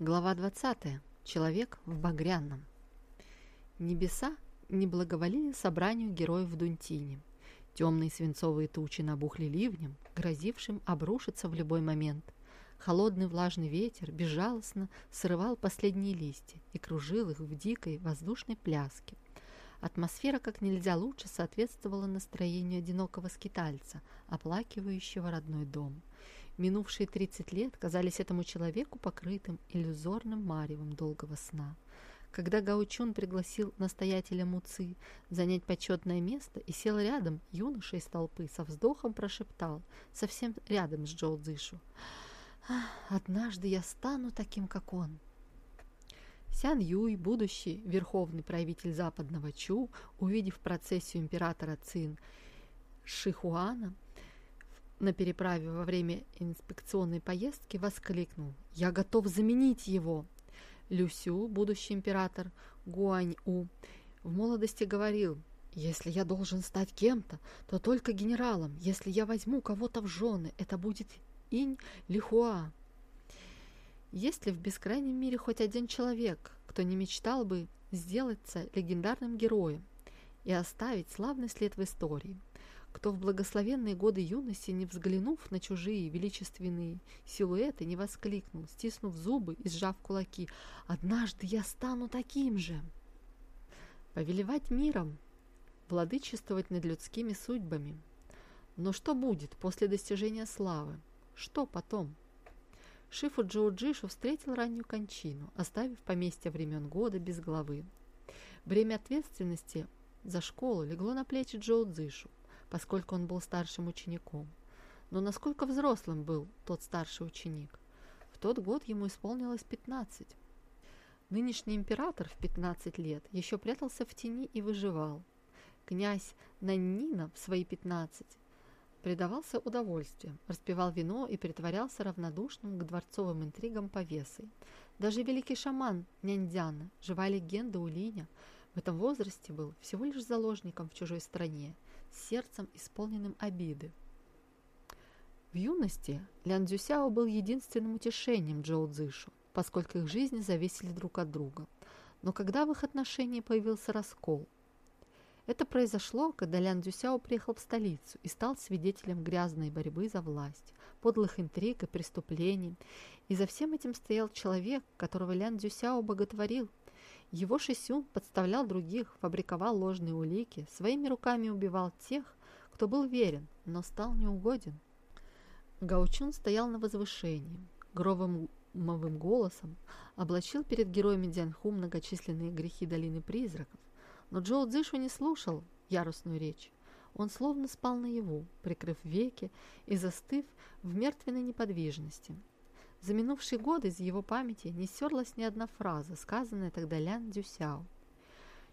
Глава 20. Человек в багряном. Небеса не благоволили собранию героев в Дунтине. Темные свинцовые тучи набухли ливнем, грозившим обрушиться в любой момент. Холодный влажный ветер безжалостно срывал последние листья и кружил их в дикой воздушной пляске. Атмосфера как нельзя лучше соответствовала настроению одинокого скитальца, оплакивающего родной дом – Минувшие 30 лет казались этому человеку покрытым иллюзорным маревом долгого сна. Когда Гаучун пригласил настоятеля Муци занять почетное место и сел рядом, юноша из толпы со вздохом прошептал, совсем рядом с Джоу Цзышу, «Однажды я стану таким, как он». Сян Юй, будущий верховный правитель западного Чу, увидев процессию императора Цин Шихуана, на переправе во время инспекционной поездки воскликнул «Я готов заменить его!» Люсю, будущий император Гуань-У, в молодости говорил «Если я должен стать кем-то, то только генералом. Если я возьму кого-то в жены, это будет Инь Лихуа». Есть ли в бескрайнем мире хоть один человек, кто не мечтал бы сделаться легендарным героем и оставить славный след в истории? Кто в благословенные годы юности, не взглянув на чужие величественные силуэты, не воскликнул, стиснув зубы и сжав кулаки, «Однажды я стану таким же!» Повелевать миром, владычествовать над людскими судьбами. Но что будет после достижения славы? Что потом? Шифу Джоуджишу встретил раннюю кончину, оставив поместье времен года без главы. Бремя ответственности за школу легло на плечи Джоу Дзишу поскольку он был старшим учеником. Но насколько взрослым был тот старший ученик? В тот год ему исполнилось 15. Нынешний император в 15 лет еще прятался в тени и выживал. Князь Наннина в свои 15 предавался удовольствием, распивал вино и притворялся равнодушным к дворцовым интригам повесой. Даже великий шаман Няньдяна, живая легенда Улиня, в этом возрасте был всего лишь заложником в чужой стране сердцем, исполненным обиды. В юности Лян Цзюсяо был единственным утешением Джоу Цзышу, поскольку их жизни зависели друг от друга. Но когда в их отношении появился раскол? Это произошло, когда Лян Цзюсяо приехал в столицу и стал свидетелем грязной борьбы за власть, подлых интриг и преступлений. И за всем этим стоял человек, которого Лян Цзюсяо боготворил его Шисюн подставлял других, фабриковал ложные улики, своими руками убивал тех, кто был верен, но стал неугоден. Гаучун стоял на возвышении, громовым голосом облачил перед героями Дзянху многочисленные грехи долины призраков, но Джоу Цзишу не слушал яростную речь. Он словно спал наяву, прикрыв веки и застыв в мертвенной неподвижности. За минувшие годы из его памяти не стерлась ни одна фраза, сказанная тогда Лян Дюсяо.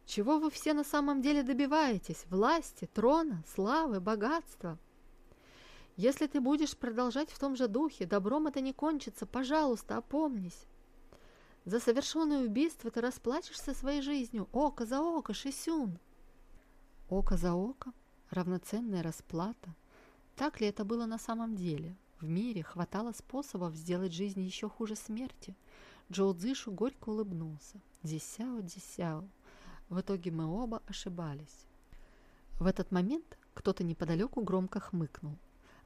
«Чего вы все на самом деле добиваетесь? Власти, трона, славы, богатства?» «Если ты будешь продолжать в том же духе, добром это не кончится. Пожалуйста, опомнись!» «За совершенное убийство ты расплачешься своей жизнью. Око за око, Шисюн!» «Око за око? Равноценная расплата?» Так ли это было на самом деле? В мире хватало способов сделать жизнь еще хуже смерти. Джоу Цзишу горько улыбнулся. Десяо, десяо. В итоге мы оба ошибались. В этот момент кто-то неподалеку громко хмыкнул.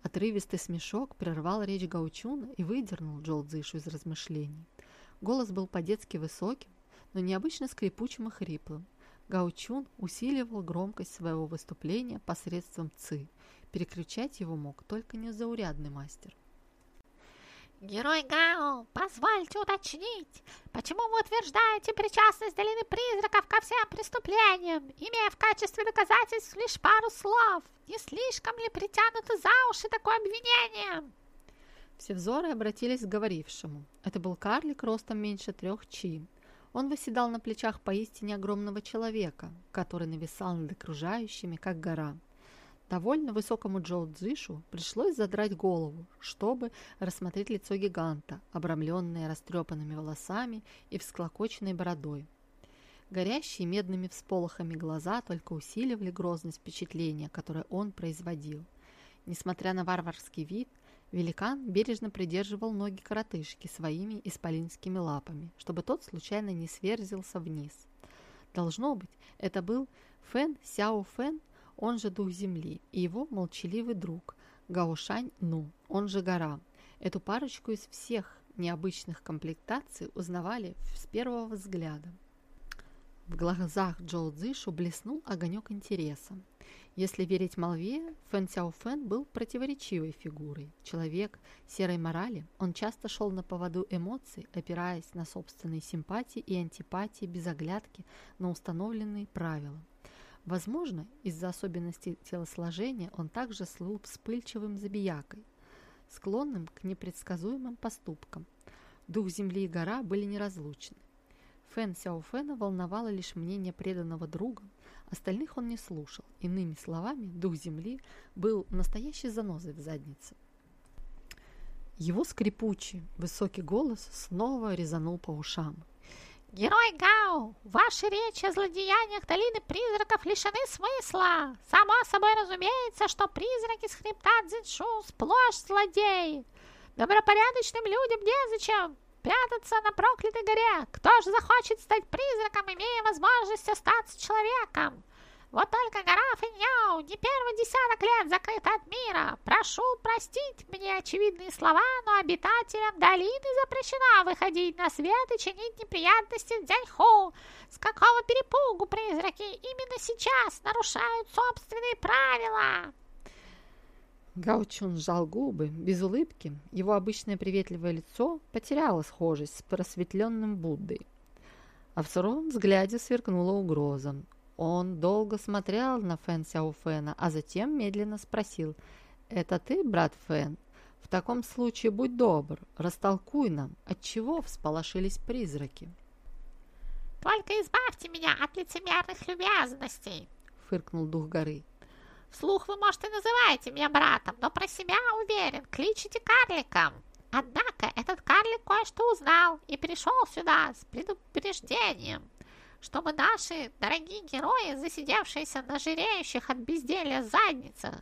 Отрывистый смешок прервал речь Гаучуна и выдернул Джоу Цзишу из размышлений. Голос был по-детски высоким, но необычно скрипучим и хриплым. Гаучун усиливал громкость своего выступления посредством ци. Переключать его мог только незаурядный мастер. «Герой Гао, позвольте уточнить, почему вы утверждаете причастность Долины Призраков ко всем преступлениям, имея в качестве доказательств лишь пару слов? Не слишком ли притянуто за уши такое обвинение?» Все взоры обратились к говорившему. Это был карлик ростом меньше трех чи. Он восседал на плечах поистине огромного человека, который нависал над окружающими, как гора. Довольно высокому Джоу Цзишу пришлось задрать голову, чтобы рассмотреть лицо гиганта, обрамленное растрепанными волосами и всклокоченной бородой. Горящие медными всполохами глаза только усиливали грозность впечатления, которое он производил. Несмотря на варварский вид, Великан бережно придерживал ноги коротышки своими исполинскими лапами, чтобы тот случайно не сверзился вниз. Должно быть, это был Фэн Сяо Фэн, он же Дух Земли, и его молчаливый друг Гаошань Ну, он же Гора. Эту парочку из всех необычных комплектаций узнавали с первого взгляда. В глазах Джоу Цзишу блеснул огонек интереса. Если верить молве, Фэн Сяо Фэн был противоречивой фигурой. Человек серой морали, он часто шел на поводу эмоций, опираясь на собственные симпатии и антипатии без оглядки на установленные правила. Возможно, из-за особенностей телосложения он также слыл вспыльчивым забиякой, склонным к непредсказуемым поступкам. Дух земли и гора были неразлучны. Фэн Сяофэна волновало лишь мнение преданного друга, остальных он не слушал. Иными словами, дух земли был настоящей занозой в заднице. Его скрипучий, высокий голос снова резанул по ушам. «Герой Гао, ваши речи о злодеяниях долины призраков лишены смысла. Само собой разумеется, что призраки с хребта Цзиньшу сплошь злодеи. Добропорядочным людям незачем прятаться на проклятой горе. Кто же захочет стать призраком, имея возможность остаться человеком? Вот только гора Фэньяо не первый десяток лет закрыта от мира. Прошу простить мне очевидные слова, но обитателям долины запрещено выходить на свет и чинить неприятности в Дзяньху. С какого перепугу призраки именно сейчас нарушают собственные правила?» Гаучун сжал губы, без улыбки. Его обычное приветливое лицо потеряло схожесть с просветленным Буддой. А в суровом взгляде сверкнула угроза. Он долго смотрел на Фэн Сяофэна, а затем медленно спросил, «Это ты, брат Фэн? В таком случае будь добр, растолкуй нам, отчего всполошились призраки». «Только избавьте меня от лицемерных любезностей!» — фыркнул дух горы. «Вслух вы, может, и называете меня братом, но про себя уверен, кличите карликом!» Однако этот карлик кое-что узнал и пришел сюда с предупреждением чтобы наши дорогие герои, засидевшиеся на жиреющих от безделья задницах,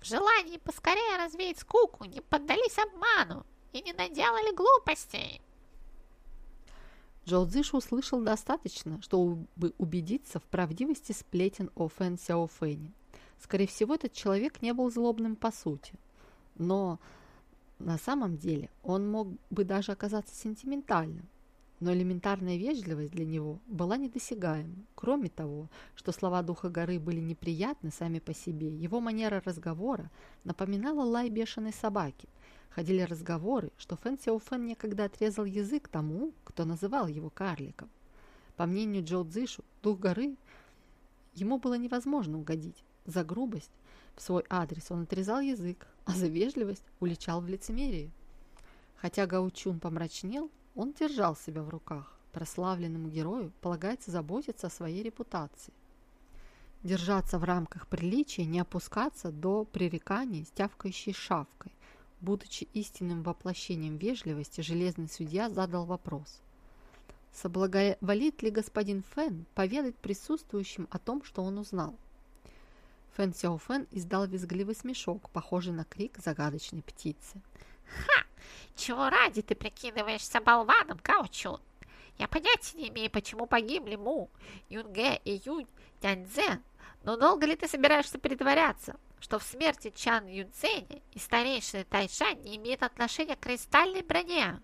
в желании поскорее развеять скуку, не поддались обману и не наделали глупостей. Джоу Цзиш услышал достаточно, чтобы убедиться в правдивости сплетен о Фэн Сяофэне. Скорее всего, этот человек не был злобным по сути. Но на самом деле он мог бы даже оказаться сентиментальным но элементарная вежливость для него была недосягаема. Кроме того, что слова Духа Горы были неприятны сами по себе, его манера разговора напоминала лай бешеной собаки. Ходили разговоры, что Фэн Сяофэн некогда отрезал язык тому, кто называл его карликом. По мнению Джоу Цзишу, Дух Горы ему было невозможно угодить. За грубость в свой адрес он отрезал язык, а за вежливость уличал в лицемерии. Хотя Гаучун помрачнел, он держал себя в руках. Прославленному герою полагается заботиться о своей репутации. Держаться в рамках приличия, не опускаться до пререканий с тявкающей шавкой. Будучи истинным воплощением вежливости, железный судья задал вопрос. Соблаговолит ли господин Фэн поведать присутствующим о том, что он узнал? Фэн Сяо Фэн издал визгливый смешок, похожий на крик загадочной птицы. «Ха! Чего ради ты прикидываешься болваном, Каучун? Я понятия не имею, почему погибли Му, Юнге и Юнь Тяньцзэн, но долго ли ты собираешься притворяться, что в смерти Чан Юнценя и старейшины Тайшань не имеет отношения к кристальной броне?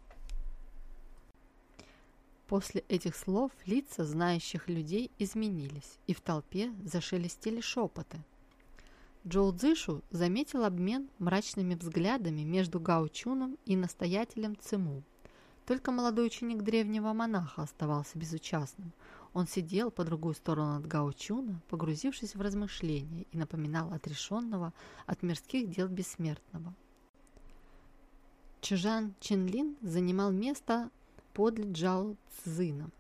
После этих слов лица знающих людей изменились, и в толпе зашелестели шепоты – Джоу Цзышу заметил обмен мрачными взглядами между Гао Чуном и настоятелем Циму. Только молодой ученик древнего монаха оставался безучастным. Он сидел по другую сторону от Гао Чуна, погрузившись в размышления и напоминал отрешенного от мирских дел бессмертного. Чжан Чинлин занимал место подле Джао Цзына.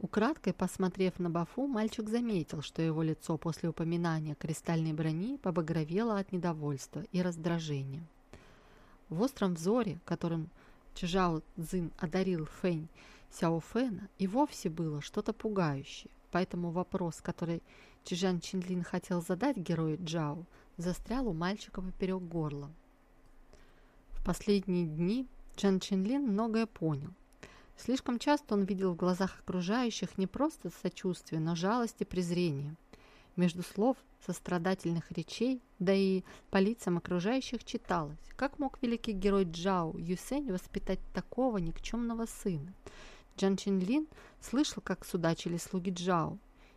Украдкой посмотрев на Бафу, мальчик заметил, что его лицо после упоминания кристальной брони побагровело от недовольства и раздражения. В остром взоре, которым Чжао Цзин одарил Фэнь Сяофэна, и вовсе было что-то пугающее, поэтому вопрос, который Чжан Чинлин хотел задать герою Джао, застрял у мальчика поперек горла. В последние дни Джан Чинлин многое понял. Слишком часто он видел в глазах окружающих не просто сочувствие, но жалость и презрение. Между слов сострадательных речей, да и по лицам окружающих читалось, как мог великий герой Джао Юсень воспитать такого никчемного сына. Джан Чинлин слышал, как судачили слуги Джао,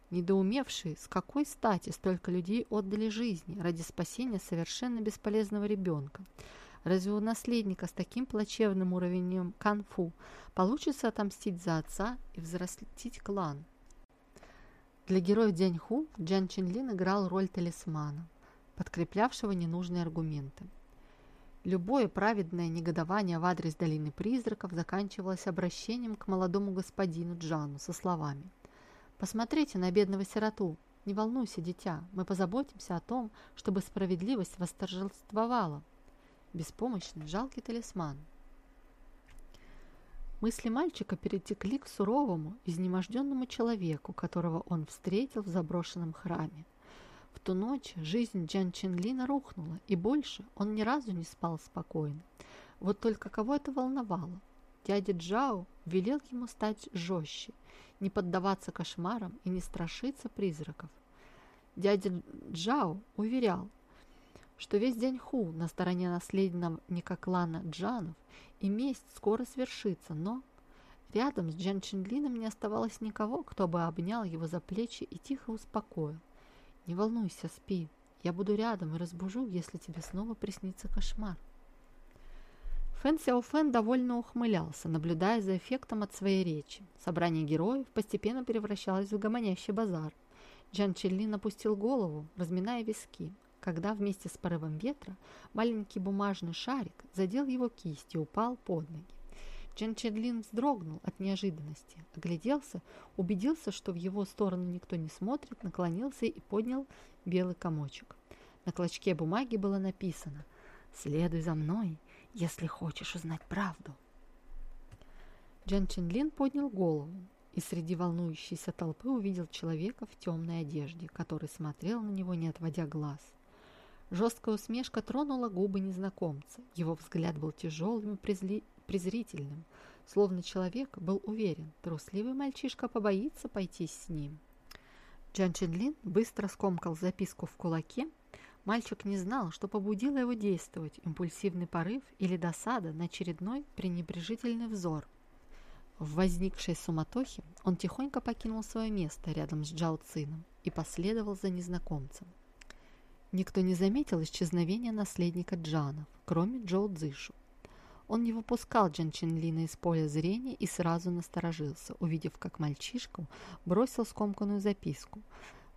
недоумевшие, с какой стати столько людей отдали жизни ради спасения совершенно бесполезного ребенка. Разве у наследника с таким плачевным уровнем канфу получится отомстить за отца и взрастить клан? Для героя Дяньху Джан Чинлин играл роль талисмана, подкреплявшего ненужные аргументы. Любое праведное негодование в адрес Долины Призраков заканчивалось обращением к молодому господину Джану со словами «Посмотрите на бедного сироту. Не волнуйся, дитя, мы позаботимся о том, чтобы справедливость восторжествовала» беспомощный, жалкий талисман. Мысли мальчика перетекли к суровому, изнеможденному человеку, которого он встретил в заброшенном храме. В ту ночь жизнь Джан Чинлина рухнула, и больше он ни разу не спал спокойно. Вот только кого это волновало? Дядя Джао велел ему стать жестче, не поддаваться кошмарам и не страшиться призраков. Дядя Джао уверял, что весь день Ху на стороне наследника клана Джанов, и месть скоро свершится, но рядом с Джан Чинлином не оставалось никого, кто бы обнял его за плечи и тихо успокоил. «Не волнуйся, спи, я буду рядом и разбужу, если тебе снова приснится кошмар». Фэн Сяофэн довольно ухмылялся, наблюдая за эффектом от своей речи. Собрание героев постепенно превращалось в гомонящий базар. Джан Чинлин опустил голову, разминая виски когда вместе с порывом ветра маленький бумажный шарик задел его кисть и упал под ноги. Джен Чедлин вздрогнул от неожиданности, огляделся, убедился, что в его сторону никто не смотрит, наклонился и поднял белый комочек. На клочке бумаги было написано «Следуй за мной, если хочешь узнать правду». Джан Чинлин поднял голову и среди волнующейся толпы увидел человека в темной одежде, который смотрел на него, не отводя глаз. Жесткая усмешка тронула губы незнакомца. Его взгляд был тяжелым и презрительным, словно человек был уверен, трусливый мальчишка побоится пойти с ним. Джан Чинлин быстро скомкал записку в кулаке. Мальчик не знал, что побудило его действовать, импульсивный порыв или досада на очередной пренебрежительный взор. В возникшей суматохе он тихонько покинул свое место рядом с Джао Цином и последовал за незнакомцем. Никто не заметил исчезновения наследника Джанов, кроме Джоу Цзышу. Он не выпускал Джан Чинлина из поля зрения и сразу насторожился, увидев, как мальчишку бросил скомканную записку.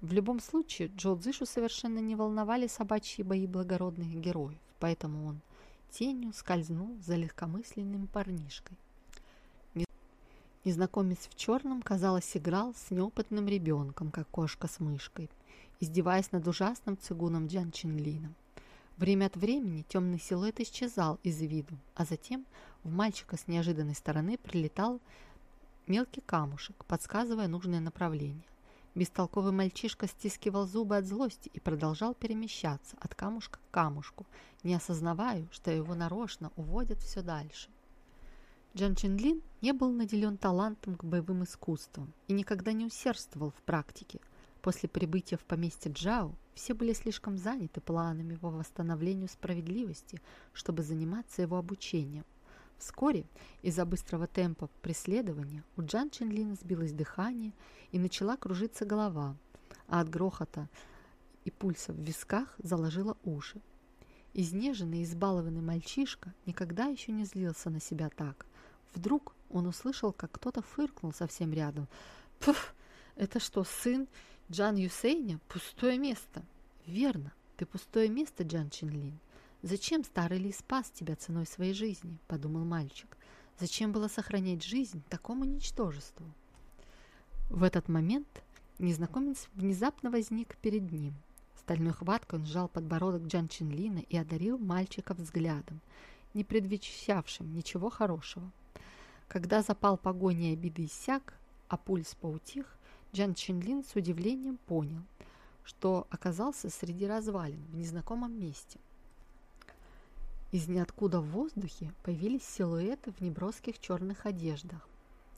В любом случае, Джо Цзышу совершенно не волновали собачьи бои благородных героев, поэтому он тенью скользнул за легкомысленным парнишкой. Незнакомец в черном, казалось, играл с неопытным ребенком, как кошка с мышкой – издеваясь над ужасным цигуном Джан Чинлином. Время от времени темный силуэт исчезал из виду, а затем в мальчика с неожиданной стороны прилетал мелкий камушек, подсказывая нужное направление. Бестолковый мальчишка стискивал зубы от злости и продолжал перемещаться от камушка к камушку, не осознавая, что его нарочно уводят все дальше. Джан Чинлин не был наделен талантом к боевым искусствам и никогда не усердствовал в практике – После прибытия в поместье Джао все были слишком заняты планами по восстановлению справедливости, чтобы заниматься его обучением. Вскоре из-за быстрого темпа преследования у Джан Чинлина сбилось дыхание и начала кружиться голова, а от грохота и пульса в висках заложило уши. Изнеженный и избалованный мальчишка никогда еще не злился на себя так. Вдруг он услышал, как кто-то фыркнул совсем рядом. «Пф, это что, сын Джан Юсейня – пустое место. Верно, ты пустое место, Джан Чинлин. Зачем старый Ли спас тебя ценой своей жизни, подумал мальчик. Зачем было сохранять жизнь такому ничтожеству? В этот момент незнакомец внезапно возник перед ним. Стальной хваткой он сжал подбородок Джан Чинлина и одарил мальчика взглядом, не предвещавшим ничего хорошего. Когда запал погони и обиды иссяк, а пульс поутих, Джан Чинлин с удивлением понял, что оказался среди развалин в незнакомом месте. Из ниоткуда в воздухе появились силуэты в неброских черных одеждах.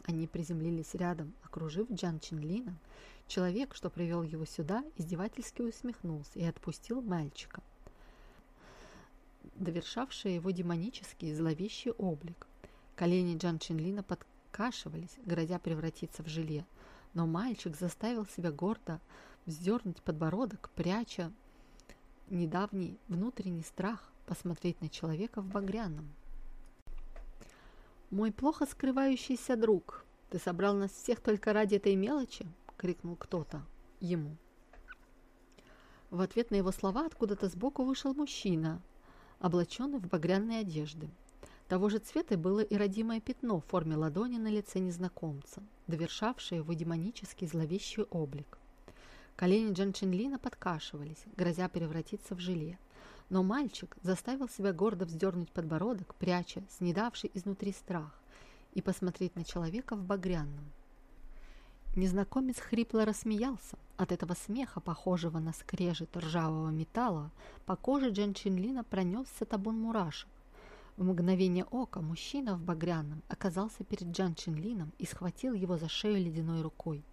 Они приземлились рядом, окружив Джан Чинлина. Человек, что привел его сюда, издевательски усмехнулся и отпустил мальчика, довершавший его демонический зловещий облик. Колени Джан Чинлина подкашивались, грозя превратиться в желе, но мальчик заставил себя гордо вздернуть подбородок, пряча недавний внутренний страх посмотреть на человека в багряном. «Мой плохо скрывающийся друг, ты собрал нас всех только ради этой мелочи?» — крикнул кто-то ему. В ответ на его слова откуда-то сбоку вышел мужчина, облаченный в багряные одежды. Того же цвета было и родимое пятно в форме ладони на лице незнакомца, довершавшее его демонический зловещий облик. Колени Джан Чинлина подкашивались, грозя превратиться в желе. Но мальчик заставил себя гордо вздернуть подбородок, пряча снедавший изнутри страх, и посмотреть на человека в багряном. Незнакомец хрипло рассмеялся. От этого смеха, похожего на скрежет ржавого металла, по коже Джан Чинлина пронесся табун мурашек. В мгновение ока мужчина в багряном оказался перед Джан Чинлином и схватил его за шею ледяной рукой.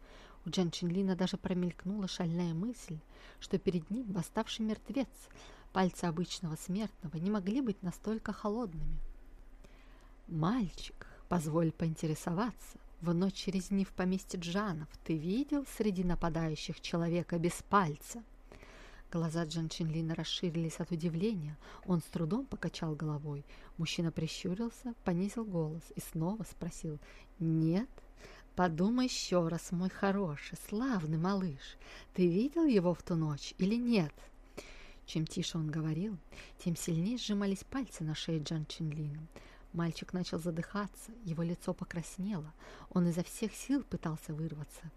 У Джан Чинлина даже промелькнула шальная мысль, что перед ним восставший мертвец, Пальцы обычного смертного не могли быть настолько холодными. «Мальчик, позволь поинтересоваться, в ночь резни в поместье Джанов ты видел среди нападающих человека без пальца?» Глаза Джан Чинлина расширились от удивления. Он с трудом покачал головой. Мужчина прищурился, понизил голос и снова спросил «Нет?» «Подумай еще раз, мой хороший, славный малыш, ты видел его в ту ночь или нет?» Чем тише он говорил, тем сильнее сжимались пальцы на шее Джан Чинлина. Мальчик начал задыхаться, его лицо покраснело. Он изо всех сил пытался вырваться.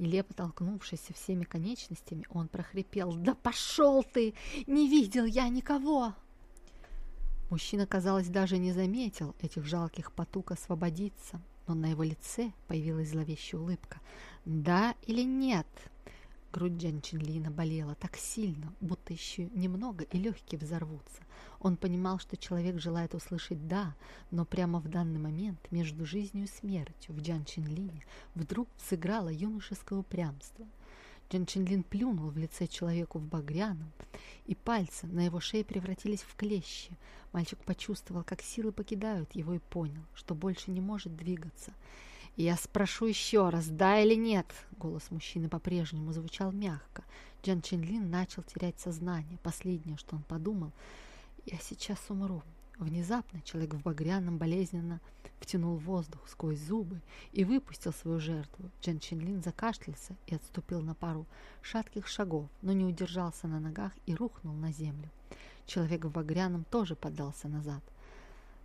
Нелепо толкнувшись всеми конечностями, он прохрипел «Да пошел ты! Не видел я никого!» Мужчина, казалось, даже не заметил этих жалких потуг освободиться, но на его лице появилась зловещая улыбка. «Да или нет?» Грудь Джан Чинлина болела так сильно, будто еще немного и легкие взорвутся. Он понимал, что человек желает услышать «да», но прямо в данный момент между жизнью и смертью в Джан Чинлине вдруг сыграло юношеское упрямство. Джан Чинлин плюнул в лице человеку в багряном, и пальцы на его шее превратились в клещи. Мальчик почувствовал, как силы покидают его и понял, что больше не может двигаться. «Я спрошу еще раз, да или нет?» Голос мужчины по-прежнему звучал мягко. Джан Чинлин начал терять сознание. Последнее, что он подумал, «Я сейчас умру». Внезапно человек в багряном болезненно втянул воздух сквозь зубы и выпустил свою жертву. Джан Чинлин закашлялся и отступил на пару шатких шагов, но не удержался на ногах и рухнул на землю. Человек в багряном тоже поддался назад –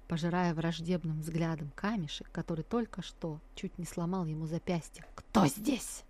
пожирая враждебным взглядом камешек, который только что чуть не сломал ему запястье. «Кто здесь?»